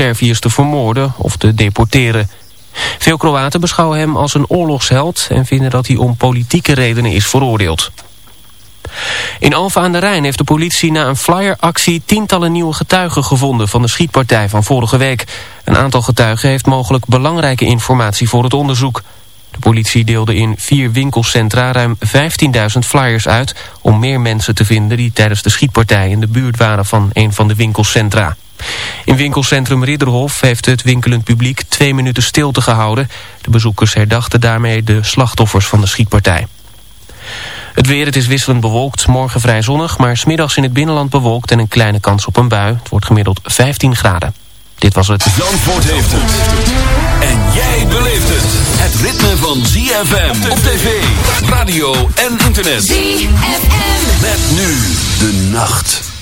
Serviërs te vermoorden of te deporteren. Veel Kroaten beschouwen hem als een oorlogsheld en vinden dat hij om politieke redenen is veroordeeld. In Alphen aan de Rijn heeft de politie na een flyeractie tientallen nieuwe getuigen gevonden van de schietpartij van vorige week. Een aantal getuigen heeft mogelijk belangrijke informatie voor het onderzoek. De politie deelde in vier winkelcentra ruim 15.000 flyers uit om meer mensen te vinden die tijdens de schietpartij in de buurt waren van een van de winkelcentra. In winkelcentrum Ridderhof heeft het winkelend publiek twee minuten stilte gehouden. De bezoekers herdachten daarmee de slachtoffers van de schietpartij. Het weer, het is wisselend bewolkt, morgen vrij zonnig, maar smiddags in het binnenland bewolkt en een kleine kans op een bui. Het wordt gemiddeld 15 graden. Dit was het. Zandvoort heeft het. En jij beleeft het. Het ritme van ZFM op tv, radio en internet. ZFM. Met nu de nacht.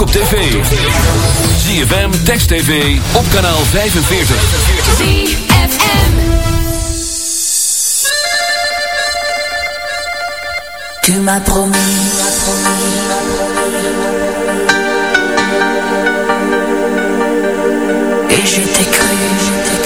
ook op tv. ZFM, Text TV, op kanaal 45. ZFM Tu m'as promis, promis, Et je t'ai cru, je t'ai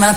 m'a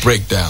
breakdown.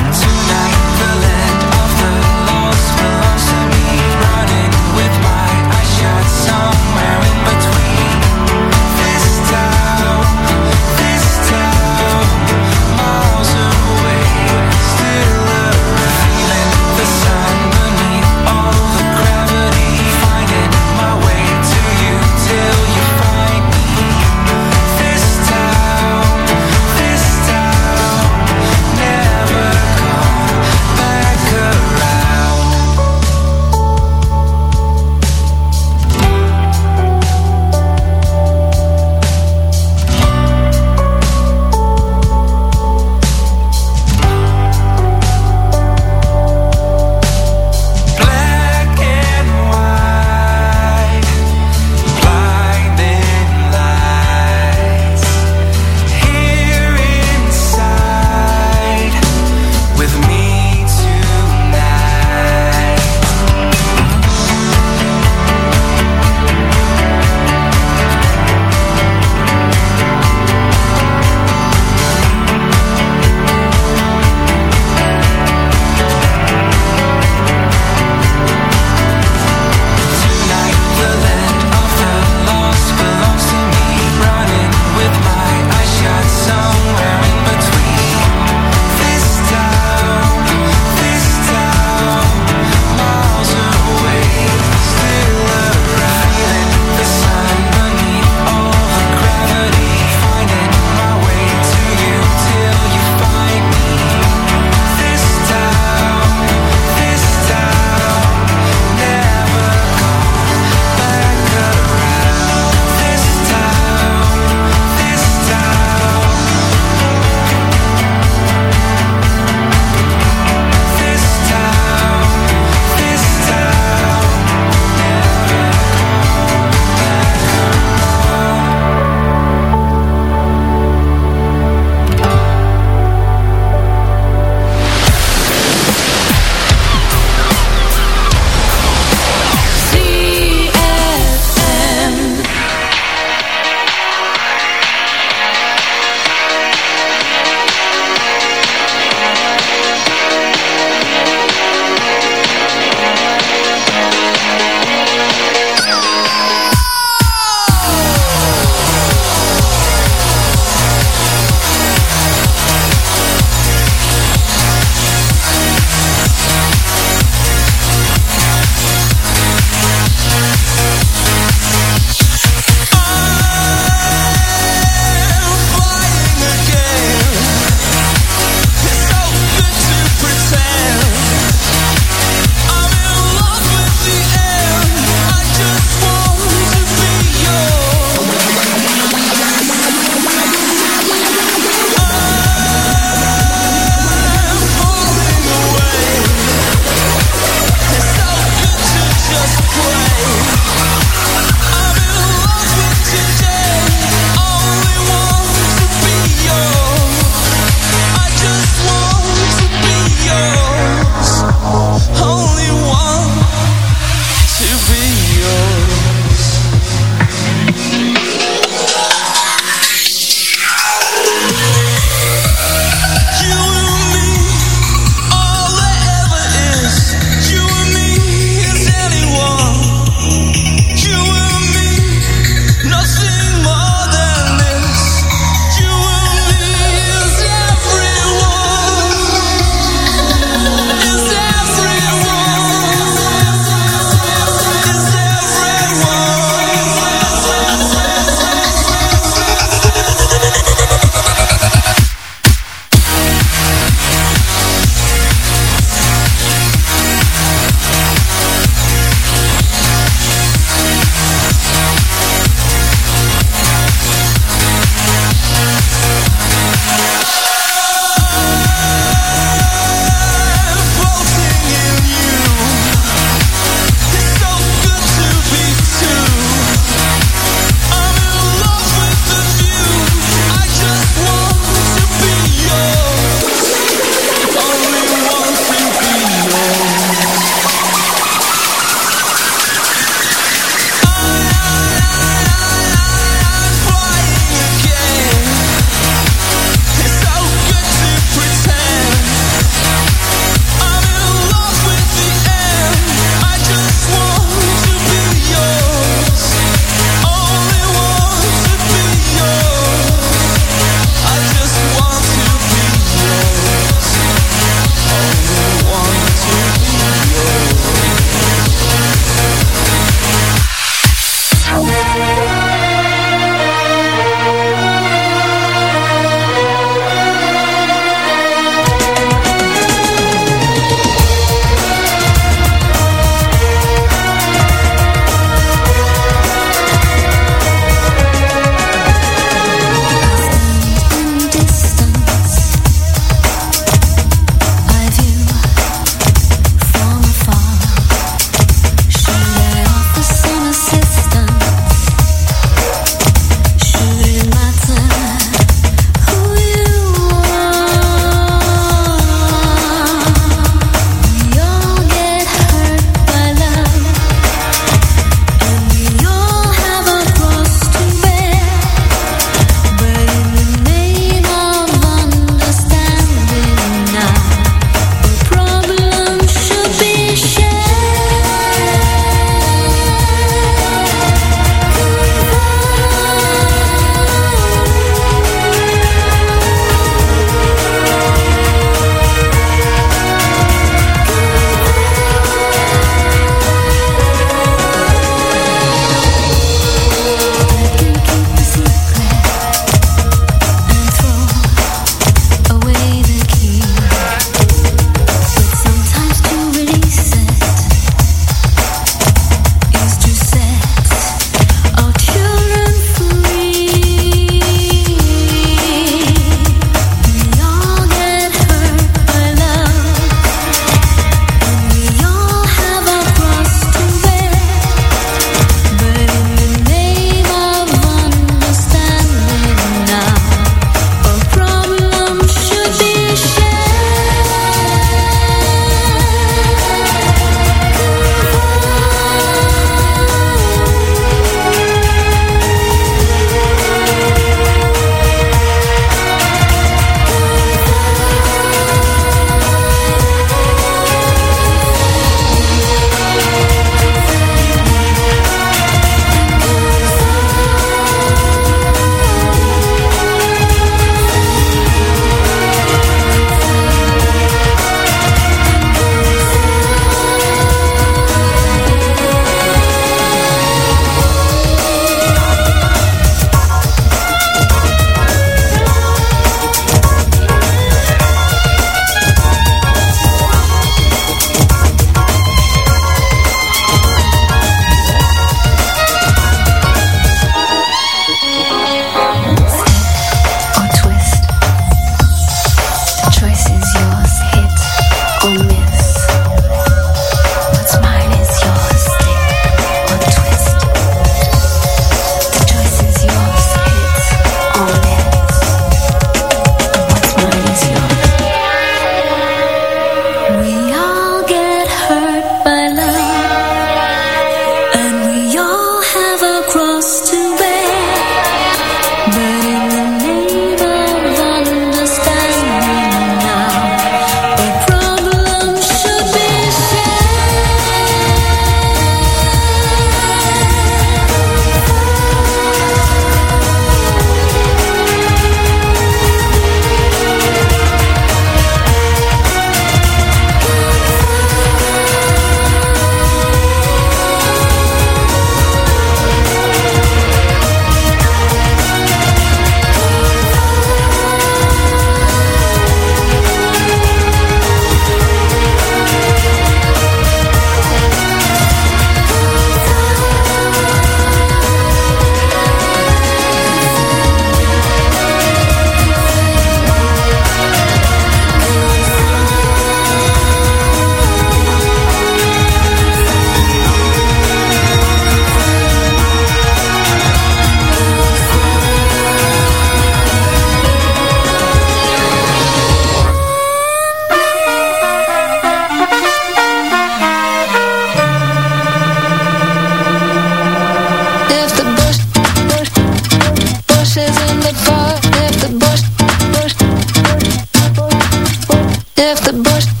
If the bush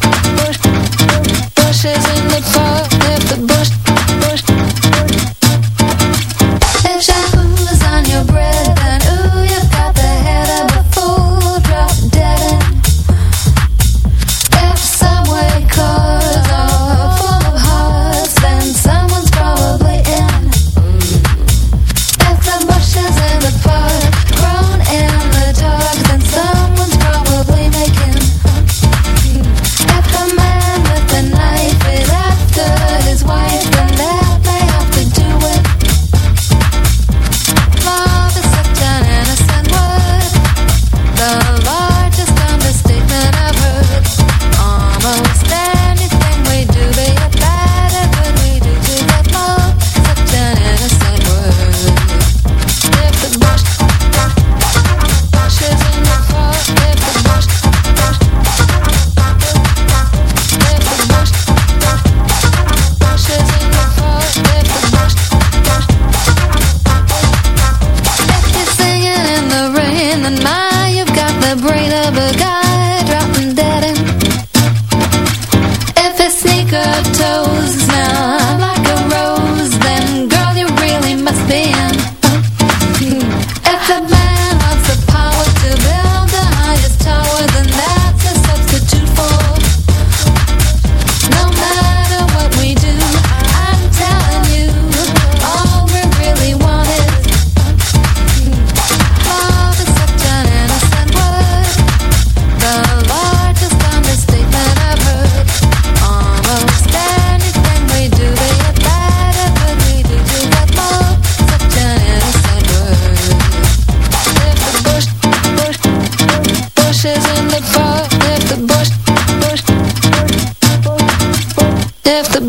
betreft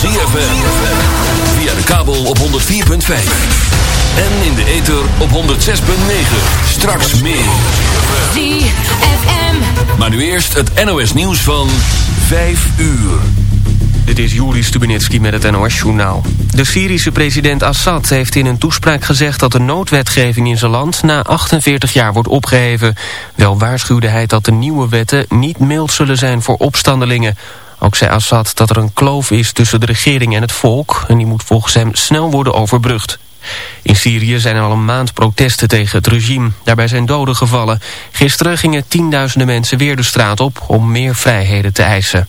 ZFM. Via de kabel op 104.5. En in de ether op 106.9. Straks meer. ZFM. Maar nu eerst het NOS nieuws van 5 uur. Dit is Juri Stubenitski met het NOS-journaal. De Syrische president Assad heeft in een toespraak gezegd... dat de noodwetgeving in zijn land na 48 jaar wordt opgeheven. Wel waarschuwde hij dat de nieuwe wetten niet mild zullen zijn voor opstandelingen. Ook zei Assad dat er een kloof is tussen de regering en het volk... en die moet volgens hem snel worden overbrugd. In Syrië zijn er al een maand protesten tegen het regime. Daarbij zijn doden gevallen. Gisteren gingen tienduizenden mensen weer de straat op... om meer vrijheden te eisen.